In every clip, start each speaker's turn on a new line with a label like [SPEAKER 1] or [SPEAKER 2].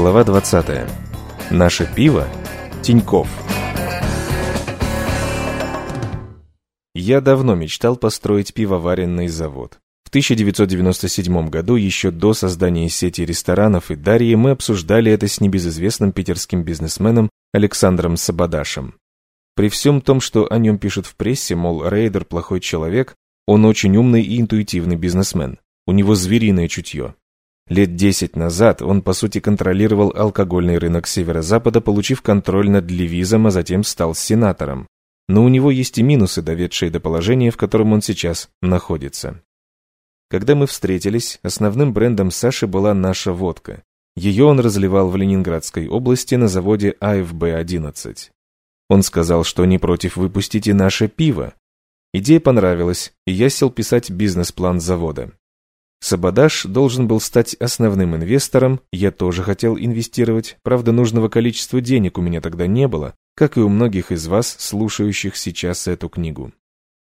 [SPEAKER 1] Глава 20. Наше пиво Тиньков. Я давно мечтал построить пивоваренный завод. В 1997 году, еще до создания сети ресторанов и Дарьи, мы обсуждали это с небезызвестным питерским бизнесменом Александром Сабадашем. При всем том, что о нем пишут в прессе, мол, Рейдер плохой человек, он очень умный и интуитивный бизнесмен. У него звериное чутье. Лет десять назад он, по сути, контролировал алкогольный рынок Северо-Запада, получив контроль над Левизом, а затем стал сенатором. Но у него есть и минусы, доведшие до положения, в котором он сейчас находится. Когда мы встретились, основным брендом Саши была наша водка. Ее он разливал в Ленинградской области на заводе АФБ-11. Он сказал, что не против выпустить и наше пиво. Идея понравилась, и я сел писать бизнес-план завода. Сабадаш должен был стать основным инвестором, я тоже хотел инвестировать, правда нужного количества денег у меня тогда не было, как и у многих из вас, слушающих сейчас эту книгу.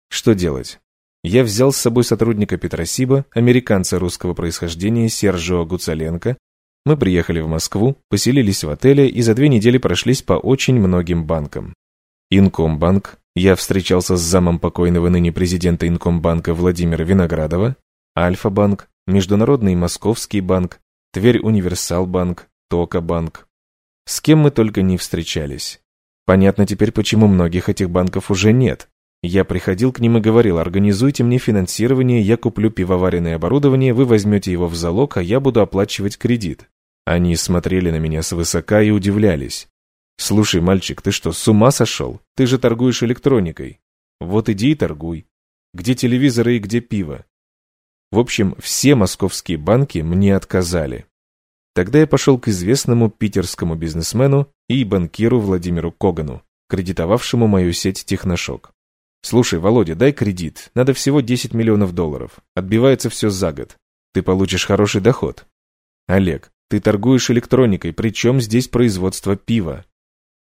[SPEAKER 1] Что делать? Я взял с собой сотрудника Петросиба, американца русского происхождения Сержио Гуцаленко. Мы приехали в Москву, поселились в отеле и за две недели прошлись по очень многим банкам. Инкомбанк, я встречался с замом покойного ныне президента Инкомбанка Владимира Виноградова, Альфа-банк, Международный Московский банк, Тверь Универсал-банк, Тока-банк. С кем мы только не встречались. Понятно теперь, почему многих этих банков уже нет. Я приходил к ним и говорил, организуйте мне финансирование, я куплю пивоваренное оборудование, вы возьмете его в залог, а я буду оплачивать кредит. Они смотрели на меня свысока и удивлялись. «Слушай, мальчик, ты что, с ума сошел? Ты же торгуешь электроникой. Вот иди и торгуй. Где телевизоры и где пиво? В общем, все московские банки мне отказали. Тогда я пошел к известному питерскому бизнесмену и банкиру Владимиру Когану, кредитовавшему мою сеть «Техношок». «Слушай, Володя, дай кредит. Надо всего 10 миллионов долларов. Отбивается все за год. Ты получишь хороший доход». «Олег, ты торгуешь электроникой, причем здесь производство пива».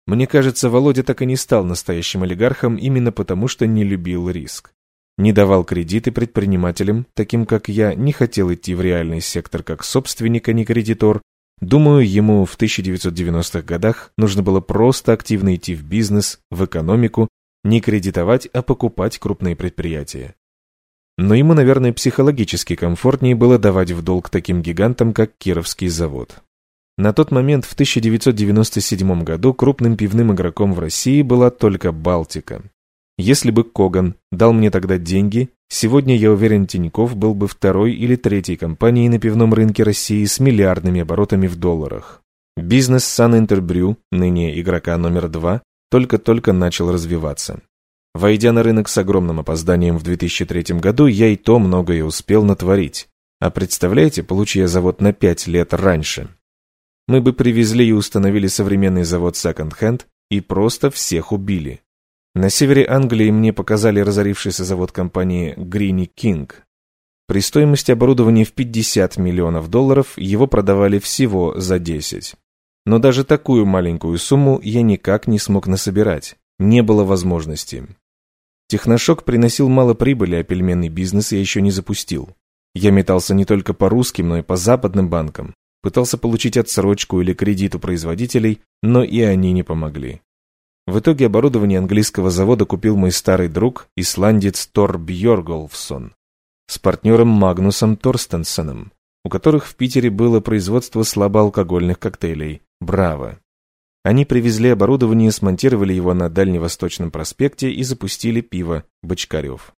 [SPEAKER 1] Мне кажется, Володя так и не стал настоящим олигархом именно потому, что не любил риск не давал кредиты предпринимателям, таким как я, не хотел идти в реальный сектор как собственник, а не кредитор. Думаю, ему в 1990-х годах нужно было просто активно идти в бизнес, в экономику, не кредитовать, а покупать крупные предприятия. Но ему, наверное, психологически комфортнее было давать в долг таким гигантам, как Кировский завод. На тот момент, в 1997 году, крупным пивным игроком в России была только Балтика. Если бы Коган дал мне тогда деньги, сегодня, я уверен, Тиньков был бы второй или третьей компанией на пивном рынке России с миллиардными оборотами в долларах. Бизнес Sun Interbrew, ныне игрока номер два, только-только начал развиваться. Войдя на рынок с огромным опозданием в 2003 году, я и то многое успел натворить. А представляете, получи завод на пять лет раньше. Мы бы привезли и установили современный завод Hand и просто всех убили. На севере Англии мне показали разорившийся завод компании Greeny King. При стоимости оборудования в 50 миллионов долларов его продавали всего за 10. Но даже такую маленькую сумму я никак не смог насобирать. Не было возможности. Техношок приносил мало прибыли, а пельменный бизнес я еще не запустил. Я метался не только по русским, но и по западным банкам. Пытался получить отсрочку или кредит у производителей, но и они не помогли. В итоге оборудование английского завода купил мой старый друг, исландец Тор Бьорголфсон, с партнером Магнусом Торстенсеном, у которых в Питере было производство слабоалкогольных коктейлей «Браво». Они привезли оборудование, смонтировали его на Дальневосточном проспекте и запустили пиво «Бочкарев».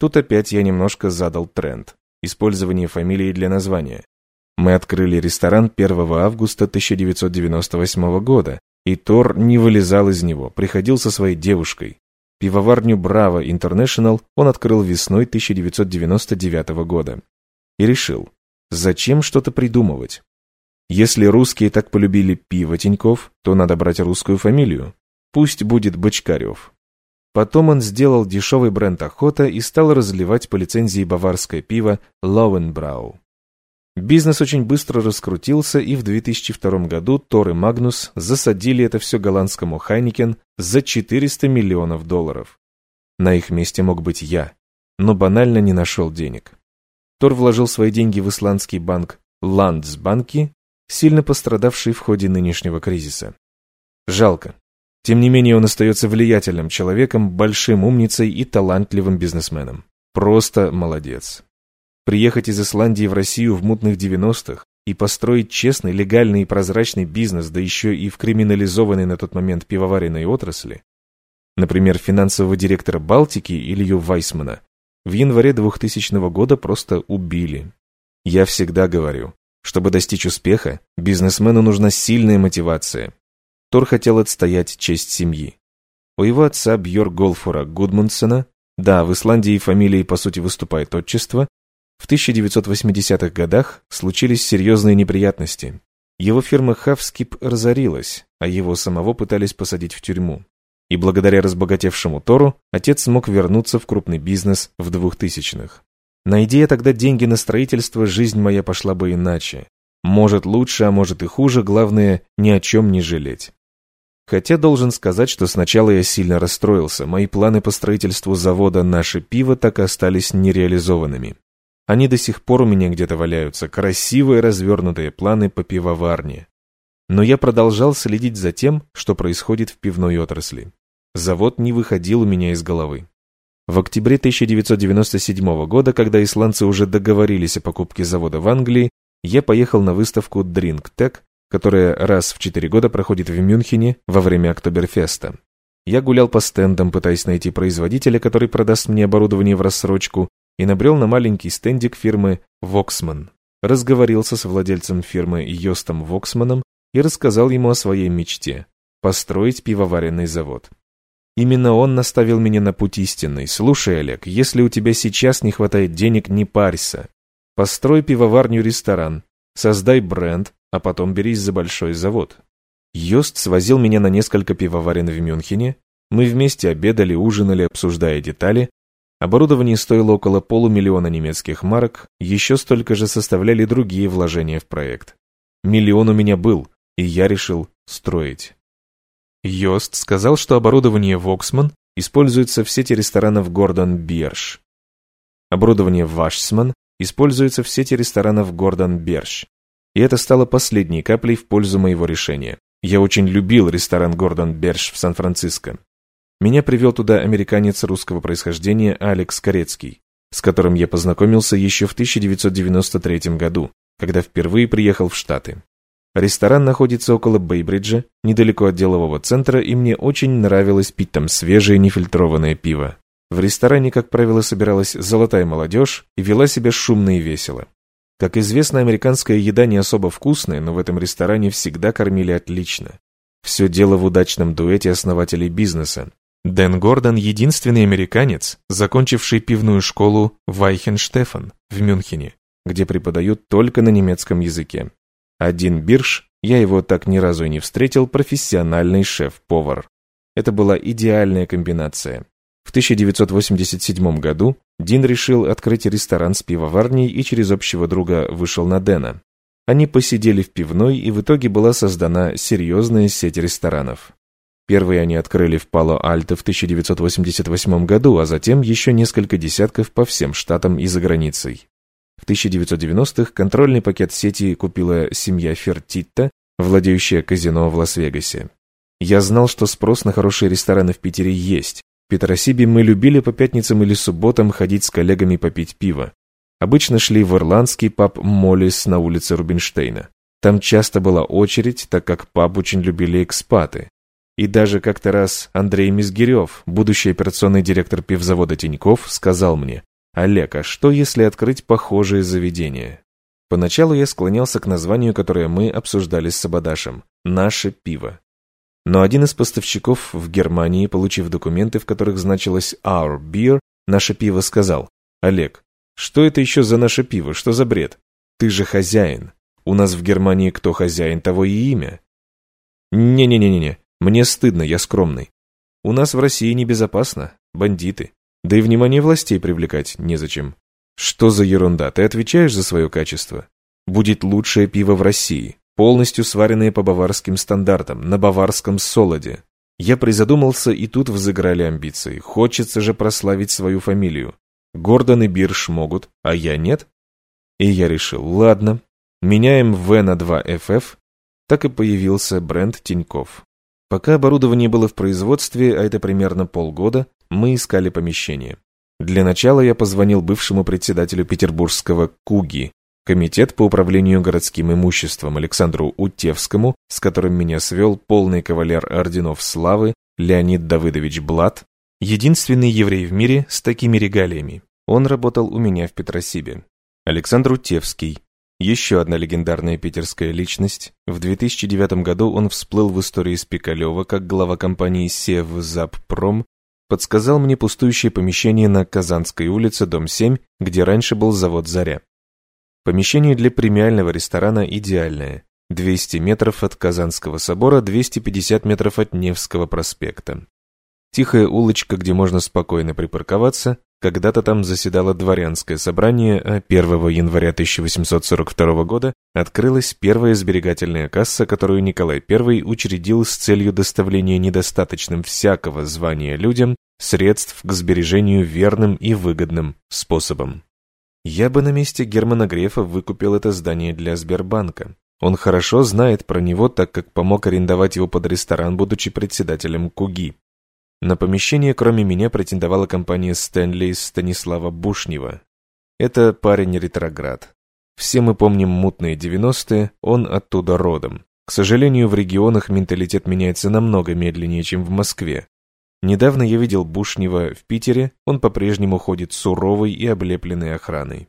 [SPEAKER 1] Тут опять я немножко задал тренд – использование фамилии для названия. Мы открыли ресторан 1 августа 1998 года, и Тор не вылезал из него, приходил со своей девушкой. Пивоварню «Браво Интернешнл» он открыл весной 1999 года. И решил, зачем что-то придумывать? Если русские так полюбили пиво Тиньков, то надо брать русскую фамилию. Пусть будет Бочкарев. Потом он сделал дешевый бренд «Охота» и стал разливать по лицензии баварское пиво «Löwenbräu». Бизнес очень быстро раскрутился, и в 2002 году Тор и Магнус засадили это все голландскому Heineken за 400 миллионов долларов. На их месте мог быть я, но банально не нашел денег. Тор вложил свои деньги в исландский банк Ландсбанки, сильно пострадавший в ходе нынешнего кризиса. Жалко. Тем не менее, он остается влиятельным человеком, большим умницей и талантливым бизнесменом. Просто молодец. Приехать из Исландии в Россию в мутных 90-х и построить честный, легальный и прозрачный бизнес, да еще и в криминализованной на тот момент пивоваренной отрасли, например, финансового директора Балтики Илью Вайсмана, в январе 2000 года просто убили. Я всегда говорю, чтобы достичь успеха, бизнесмену нужна сильная мотивация. Тор хотел отстоять честь семьи. У его отца Бьор Голфора Гудмундсона, да, в Исландии фамилией по сути выступает отчество, в 1980-х годах случились серьезные неприятности. Его фирма Хавскип разорилась, а его самого пытались посадить в тюрьму. И благодаря разбогатевшему Тору отец смог вернуться в крупный бизнес в 2000-х. Найди тогда деньги на строительство, жизнь моя пошла бы иначе. Может лучше, а может и хуже, главное, ни о чем не жалеть. Хотя должен сказать, что сначала я сильно расстроился, мои планы по строительству завода «Наше пиво» так и остались нереализованными. Они до сих пор у меня где-то валяются, красивые развернутые планы по пивоварне. Но я продолжал следить за тем, что происходит в пивной отрасли. Завод не выходил у меня из головы. В октябре 1997 года, когда исландцы уже договорились о покупке завода в Англии, я поехал на выставку Drink Tech, которая раз в четыре года проходит в Мюнхене во время Октоберфеста. Я гулял по стендам, пытаясь найти производителя, который продаст мне оборудование в рассрочку, и набрел на маленький стендик фирмы «Воксман». Разговорился с владельцем фирмы Йостом Воксманом и рассказал ему о своей мечте – построить пивоваренный завод. Именно он наставил меня на путь истинный. Слушай, Олег, если у тебя сейчас не хватает денег, не парься. Построй пивоварню-ресторан, создай бренд, а потом берись за большой завод. Йост свозил меня на несколько пивоварен в Мюнхене. Мы вместе обедали, ужинали, обсуждая детали, Оборудование стоило около полумиллиона немецких марок, еще столько же составляли другие вложения в проект. Миллион у меня был, и я решил строить. Йост сказал, что оборудование Воксман используется в сети ресторанов Гордон Бирш. Оборудование Вашсман используется в сети ресторанов Гордон Берш. И это стало последней каплей в пользу моего решения. Я очень любил ресторан Гордон Берш в Сан-Франциско. Меня привел туда американец русского происхождения Алекс Корецкий, с которым я познакомился еще в 1993 году, когда впервые приехал в Штаты. Ресторан находится около Бейбриджа, недалеко от делового центра, и мне очень нравилось пить там свежее нефильтрованное пиво. В ресторане, как правило, собиралась золотая молодежь и вела себя шумно и весело. Как известно, американская еда не особо вкусная, но в этом ресторане всегда кормили отлично. Все дело в удачном дуэте основателей бизнеса, Дэн Гордон – единственный американец, закончивший пивную школу Вайхенштефан в Мюнхене, где преподают только на немецком языке. Один Бирш, я его так ни разу и не встретил, профессиональный шеф-повар. Это была идеальная комбинация. В 1987 году Дин решил открыть ресторан с пивоварней и через общего друга вышел на Дэна. Они посидели в пивной, и в итоге была создана серьезная сеть ресторанов. Первые они открыли в Пало-Альто в 1988 году, а затем еще несколько десятков по всем штатам и за границей. В 1990-х контрольный пакет сети купила семья Фертитта, владеющая казино в Лас-Вегасе. Я знал, что спрос на хорошие рестораны в Питере есть. В Петросибе мы любили по пятницам или субботам ходить с коллегами попить пиво. Обычно шли в ирландский паб «Моллис» на улице Рубинштейна. Там часто была очередь, так как паб очень любили экспаты. И даже как-то раз Андрей Мизгирев, будущий операционный директор пивзавода Тиньков, сказал мне, «Олег, а что если открыть похожие заведения?» Поначалу я склонялся к названию, которое мы обсуждали с Сабадашем «Наше пиво». Но один из поставщиков в Германии, получив документы, в которых значилось «Our Beer», наше пиво сказал, «Олег, что это еще за наше пиво? Что за бред? Ты же хозяин. У нас в Германии кто хозяин, того и имя». «Не-не-не-не, мне стыдно, я скромный. У нас в России небезопасно, бандиты. Да и внимание властей привлекать незачем. Что за ерунда, ты отвечаешь за свое качество? Будет лучшее пиво в России, полностью сваренное по баварским стандартам, на баварском солоде. Я призадумался, и тут взыграли амбиции. Хочется же прославить свою фамилию. Гордон и Бирш могут, а я нет? И я решил, ладно, Меняем В на 2FF, так и появился бренд Тиньков. Пока оборудование было в производстве, а это примерно полгода, мы искали помещение. Для начала я позвонил бывшему председателю петербургского КУГИ, Комитет по управлению городским имуществом Александру Утевскому, с которым меня свел полный кавалер орденов славы Леонид Давыдович Блат, единственный еврей в мире с такими регалиями. Он работал у меня в Петросибе. Александр Утевский, еще одна легендарная питерская личность. В 2009 году он всплыл в истории Спикалева как глава компании «Севзаппром», подсказал мне пустующее помещение на Казанской улице, дом 7, где раньше был завод «Заря». Помещение для премиального ресторана идеальное. 200 метров от Казанского собора, 250 метров от Невского проспекта. Тихая улочка, где можно спокойно припарковаться. Когда-то там заседало дворянское собрание, а 1 января 1842 года открылась первая сберегательная касса, которую Николай I учредил с целью доставления недостаточным всякого звания людям средств к сбережению верным и выгодным способом. Я бы на месте Германа Грефа выкупил это здание для Сбербанка. Он хорошо знает про него, так как помог арендовать его под ресторан, будучи председателем КУГИ. На помещение, кроме меня, претендовала компания Стэнли Станислава Бушнева. Это парень-ретроград. Все мы помним мутные 90-е, он оттуда родом. К сожалению, в регионах менталитет меняется намного медленнее, чем в Москве. Недавно я видел Бушнева в Питере, он по-прежнему ходит суровой и облепленной охраной.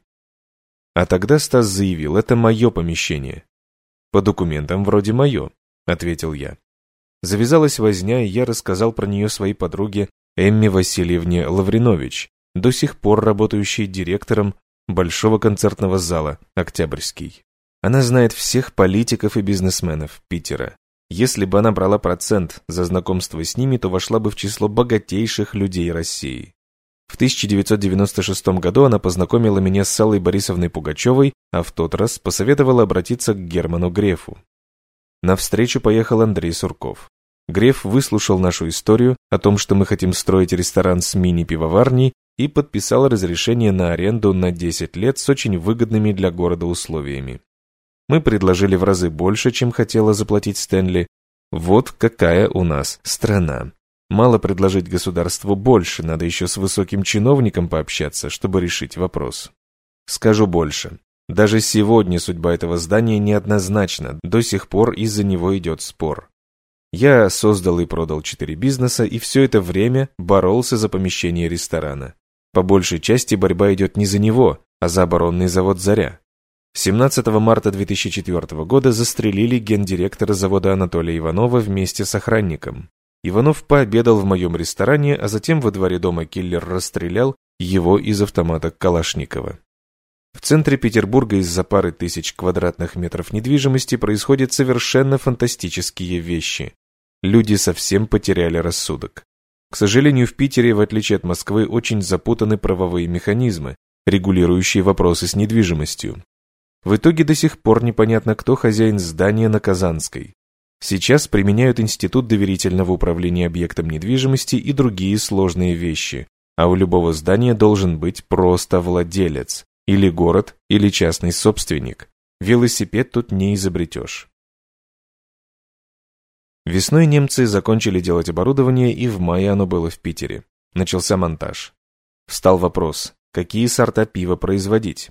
[SPEAKER 1] А тогда Стас заявил, это мое помещение. По документам вроде мое, ответил я. Завязалась возня, и я рассказал про нее своей подруге Эмме Васильевне Лавринович, до сих пор работающей директором Большого концертного зала «Октябрьский». Она знает всех политиков и бизнесменов Питера. Если бы она брала процент за знакомство с ними, то вошла бы в число богатейших людей России. В 1996 году она познакомила меня с Аллой Борисовной Пугачевой, а в тот раз посоветовала обратиться к Герману Грефу. На встречу поехал Андрей Сурков. Греф выслушал нашу историю о том, что мы хотим строить ресторан с мини-пивоварней и подписал разрешение на аренду на 10 лет с очень выгодными для города условиями. Мы предложили в разы больше, чем хотела заплатить Стэнли. Вот какая у нас страна. Мало предложить государству больше, надо еще с высоким чиновником пообщаться, чтобы решить вопрос. Скажу больше. Даже сегодня судьба этого здания неоднозначна, до сих пор из-за него идет спор. Я создал и продал четыре бизнеса, и все это время боролся за помещение ресторана. По большей части борьба идет не за него, а за оборонный завод «Заря». 17 марта 2004 года застрелили гендиректора завода Анатолия Иванова вместе с охранником. Иванов пообедал в моем ресторане, а затем во дворе дома киллер расстрелял его из автомата Калашникова. В центре Петербурга из-за пары тысяч квадратных метров недвижимости происходят совершенно фантастические вещи. Люди совсем потеряли рассудок. К сожалению, в Питере, в отличие от Москвы, очень запутаны правовые механизмы, регулирующие вопросы с недвижимостью. В итоге до сих пор непонятно, кто хозяин здания на Казанской. Сейчас применяют институт доверительного управления объектом недвижимости и другие сложные вещи, а у любого здания должен быть просто владелец, или город, или частный собственник. Велосипед тут не изобретешь. Весной немцы закончили делать оборудование, и в мае оно было в Питере. Начался монтаж. Встал вопрос, какие сорта пива производить?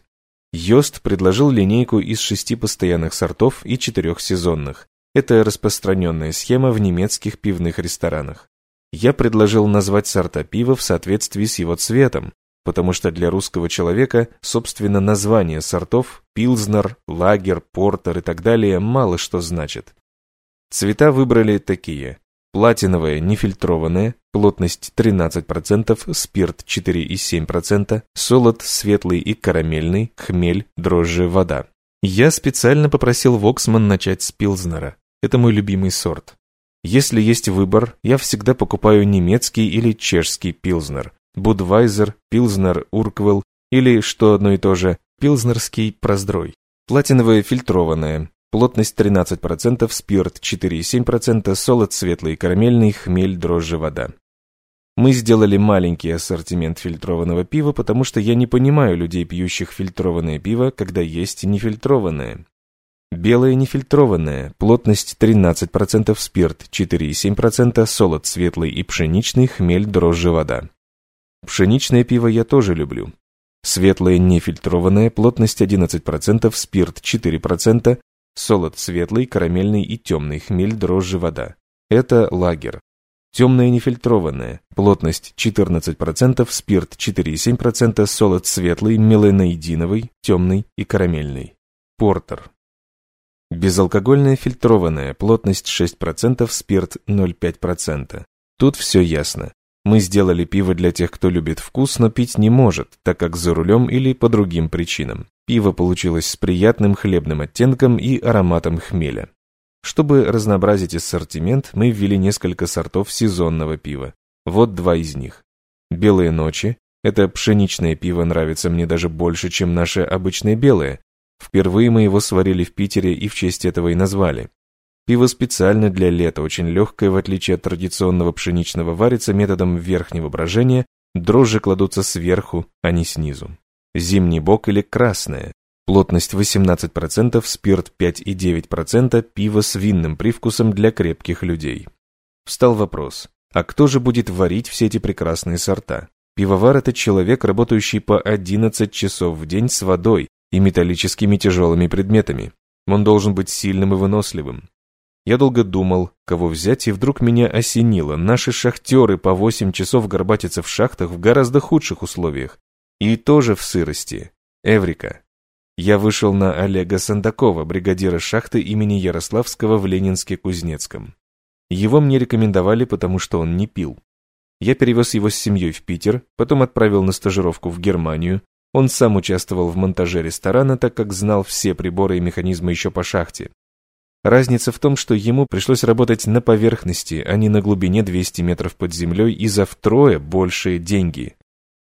[SPEAKER 1] Йост предложил линейку из шести постоянных сортов и четырех сезонных. Это распространенная схема в немецких пивных ресторанах. Я предложил назвать сорта пива в соответствии с его цветом, потому что для русского человека, собственно, название сортов пилзнер, лагер, портер и так далее мало что значит. Цвета выбрали такие. Платиновое нефильтрованное, плотность 13%, спирт 4,7%, солод светлый и карамельный, хмель, дрожжи, вода. Я специально попросил Воксман начать с пилзнера. Это мой любимый сорт. Если есть выбор, я всегда покупаю немецкий или чешский пилзнер, Будвайзер, пилзнер, урквелл или, что одно и то же, пилзнерский проздрой. Платиновое фильтрованное, Плотность 13%, спирт 4,7%, солод светлый, карамельный, хмель, дрожжи, вода. Мы сделали маленький ассортимент фильтрованного пива, потому что я не понимаю людей, пьющих фильтрованное пиво, когда есть нефильтрованное. Белое нефильтрованное, плотность 13%, спирт 4,7%, солод светлый и пшеничный, хмель, дрожжи, вода. Пшеничное пиво я тоже люблю. Светлое нефильтрованное, плотность 11%, спирт 4%, солод светлый, карамельный и темный, хмель, дрожжи, вода. Это лагер. Темное нефильтрованное, плотность 14%, спирт 4,7%, солод светлый, меланоидиновый, темный и карамельный. Портер. Безалкогольное фильтрованное, плотность 6%, спирт 0,5%. Тут все ясно. Мы сделали пиво для тех, кто любит вкус, но пить не может, так как за рулем или по другим причинам. Пиво получилось с приятным хлебным оттенком и ароматом хмеля. Чтобы разнообразить ассортимент, мы ввели несколько сортов сезонного пива. Вот два из них. «Белые ночи» — это пшеничное пиво нравится мне даже больше, чем наше обычное белое, Впервые мы его сварили в Питере и в честь этого и назвали. Пиво специально для лета, очень легкое, в отличие от традиционного пшеничного, варится методом верхнего брожения, дрожжи кладутся сверху, а не снизу. Зимний бок или красное. Плотность 18%, спирт 5,9%, пиво с винным привкусом для крепких людей. Встал вопрос, а кто же будет варить все эти прекрасные сорта? Пивовар – это человек, работающий по 11 часов в день с водой, и металлическими тяжелыми предметами. Он должен быть сильным и выносливым. Я долго думал, кого взять, и вдруг меня осенило. Наши шахтеры по 8 часов горбатятся в шахтах в гораздо худших условиях. И тоже в сырости. Эврика. Я вышел на Олега Сандакова, бригадира шахты имени Ярославского в Ленинске-Кузнецком. Его мне рекомендовали, потому что он не пил. Я перевез его с семьей в Питер, потом отправил на стажировку в Германию, он сам участвовал в монтаже ресторана, так как знал все приборы и механизмы еще по шахте. Разница в том, что ему пришлось работать на поверхности, а не на глубине 200 метров под землей и за втрое большие деньги.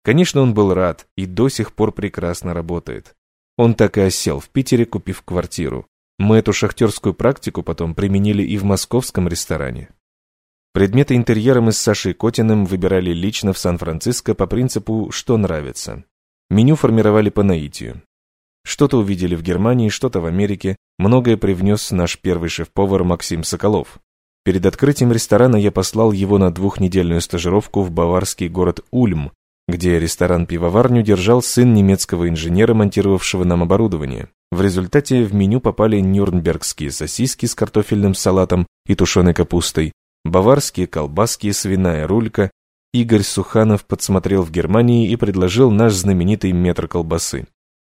[SPEAKER 1] Конечно, он был рад и до сих пор прекрасно работает. Он так и осел в Питере, купив квартиру. Мы эту шахтерскую практику потом применили и в московском ресторане. Предметы интерьера мы с Сашей Котиным выбирали лично в Сан-Франциско по принципу «что нравится». Меню формировали по наитию. Что-то увидели в Германии, что-то в Америке, многое привнес наш первый шеф-повар Максим Соколов. Перед открытием ресторана я послал его на двухнедельную стажировку в баварский город Ульм, где ресторан-пивоварню держал сын немецкого инженера, монтировавшего нам оборудование. В результате в меню попали нюрнбергские сосиски с картофельным салатом и тушеной капустой, баварские колбаски, свиная рулька, Игорь Суханов подсмотрел в Германии и предложил наш знаменитый метр колбасы.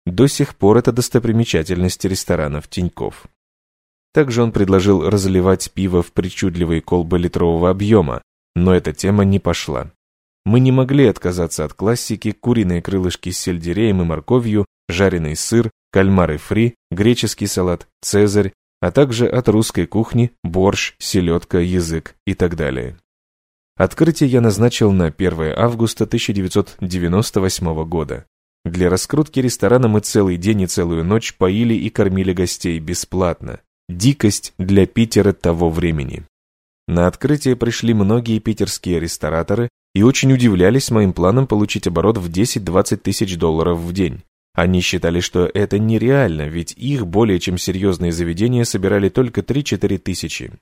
[SPEAKER 1] До сих пор это достопримечательность ресторанов Тиньков. Также он предложил разливать пиво в причудливые колбы литрового объема, но эта тема не пошла. Мы не могли отказаться от классики куриные крылышки с сельдереем и морковью, жареный сыр, кальмары фри, греческий салат, цезарь, а также от русской кухни борщ, селедка, язык и так далее. Открытие я назначил на 1 августа 1998 года. Для раскрутки ресторана мы целый день и целую ночь поили и кормили гостей бесплатно. Дикость для Питера того времени. На открытие пришли многие питерские рестораторы и очень удивлялись моим планам получить оборот в 10-20 тысяч долларов в день. Они считали, что это нереально, ведь их более чем серьезные заведения собирали только 3-4 тысячи.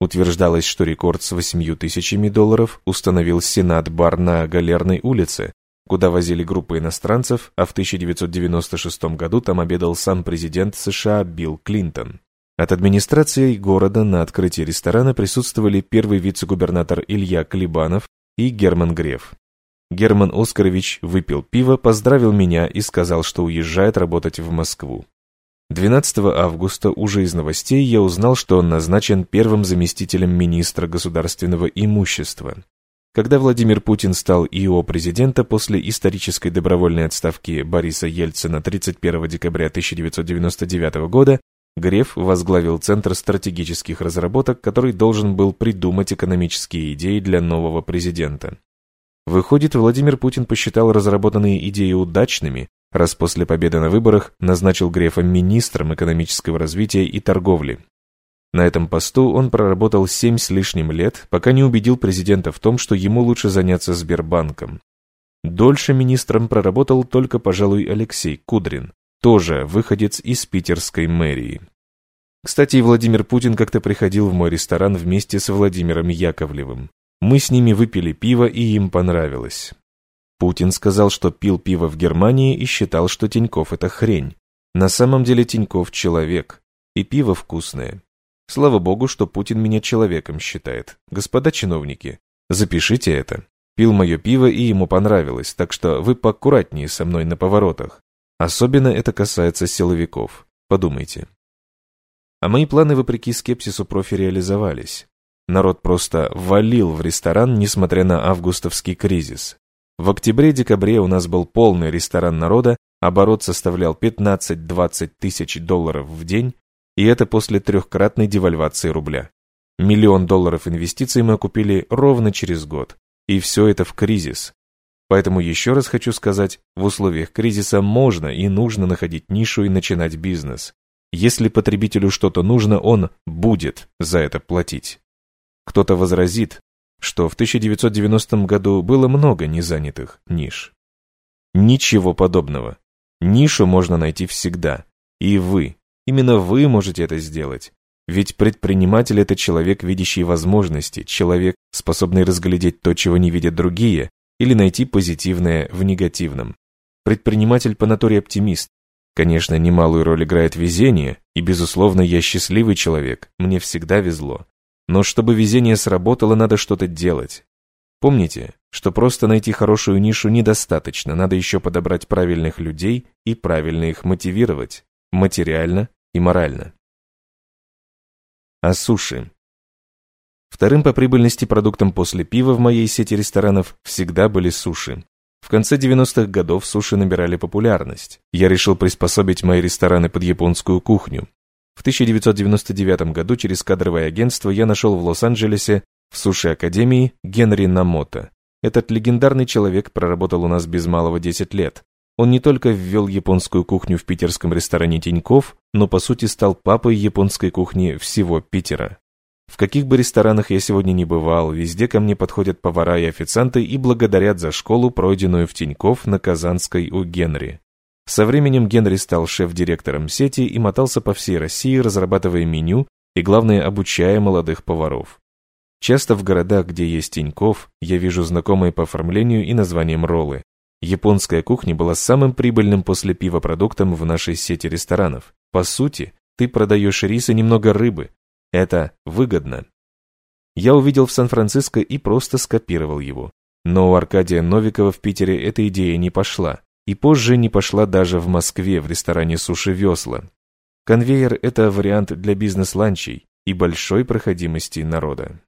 [SPEAKER 1] Утверждалось, что рекорд с 8 тысячами долларов установил Сенат-бар на Галерной улице, куда возили группы иностранцев, а в 1996 году там обедал сам президент США Билл Клинтон. От администрации города на открытии ресторана присутствовали первый вице-губернатор Илья Клебанов и Герман Греф. Герман Оскарович выпил пиво, поздравил меня и сказал, что уезжает работать в Москву. 12 августа уже из новостей я узнал, что он назначен первым заместителем министра государственного имущества. Когда Владимир Путин стал ИО президента после исторической добровольной отставки Бориса Ельцина 31 декабря 1999 года, Греф возглавил Центр стратегических разработок, который должен был придумать экономические идеи для нового президента. Выходит, Владимир Путин посчитал разработанные идеи удачными, раз после победы на выборах назначил Грефа министром экономического развития и торговли. На этом посту он проработал семь с лишним лет, пока не убедил президента в том, что ему лучше заняться Сбербанком. Дольше министром проработал только, пожалуй, Алексей Кудрин, тоже выходец из питерской мэрии. Кстати, Владимир Путин как-то приходил в мой ресторан вместе с Владимиром Яковлевым. Мы с ними выпили пиво, и им понравилось. Путин сказал, что пил пиво в Германии и считал, что Тиньков это хрень. На самом деле Тиньков человек, и пиво вкусное. Слава богу, что Путин меня человеком считает. Господа чиновники, запишите это. Пил мое пиво, и ему понравилось, так что вы поаккуратнее со мной на поворотах. Особенно это касается силовиков. Подумайте. А мои планы, вопреки скепсису профи, реализовались. Народ просто валил в ресторан, несмотря на августовский кризис. В октябре-декабре у нас был полный ресторан народа, оборот составлял 15-20 тысяч долларов в день, и это после трехкратной девальвации рубля. Миллион долларов инвестиций мы окупили ровно через год. И все это в кризис. Поэтому еще раз хочу сказать, в условиях кризиса можно и нужно находить нишу и начинать бизнес. Если потребителю что-то нужно, он будет за это платить. Кто-то возразит, что в 1990 году было много незанятых ниш. Ничего подобного. Нишу можно найти всегда. И вы, именно вы можете это сделать. Ведь предприниматель – это человек, видящий возможности, человек, способный разглядеть то, чего не видят другие, или найти позитивное в негативном. Предприниматель по натуре оптимист. Конечно, немалую роль играет везение, и, безусловно, я счастливый человек, мне всегда везло. Но чтобы везение сработало, надо что-то делать. Помните, что просто найти хорошую нишу недостаточно, надо еще подобрать правильных людей и правильно их мотивировать, материально и морально. А суши? Вторым по прибыльности продуктом после пива в моей сети ресторанов всегда были суши. В конце 90-х годов суши набирали популярность. Я решил приспособить мои рестораны под японскую кухню. В 1999 году через кадровое агентство я нашел в Лос-Анджелесе в суши-академии Генри Намото. Этот легендарный человек проработал у нас без малого 10 лет. Он не только ввел японскую кухню в питерском ресторане Тиньков, но по сути стал папой японской кухни всего Питера. В каких бы ресторанах я сегодня не бывал, везде ко мне подходят повара и официанты и благодарят за школу, пройденную в Тиньков на Казанской у Генри. Со временем Генри стал шеф-директором сети и мотался по всей России, разрабатывая меню и, главное, обучая молодых поваров. Часто в городах, где есть Тиньков, я вижу знакомые по оформлению и названием роллы. Японская кухня была самым прибыльным после пива продуктом в нашей сети ресторанов. По сути, ты продаешь рис и немного рыбы. Это выгодно. Я увидел в Сан-Франциско и просто скопировал его. Но у Аркадия Новикова в Питере эта идея не пошла и позже не пошла даже в Москве в ресторане «Суши Весла». Конвейер – это вариант для бизнес-ланчей и большой проходимости народа.